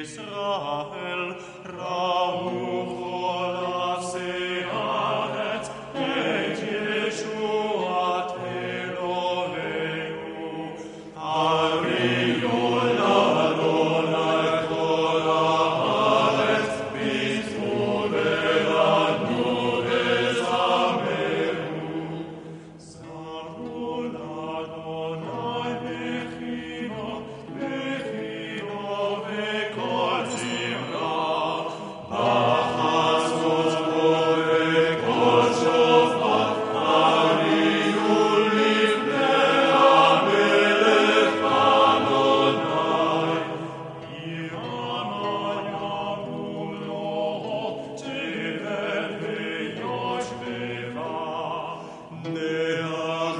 Israel, Ra Alleluia.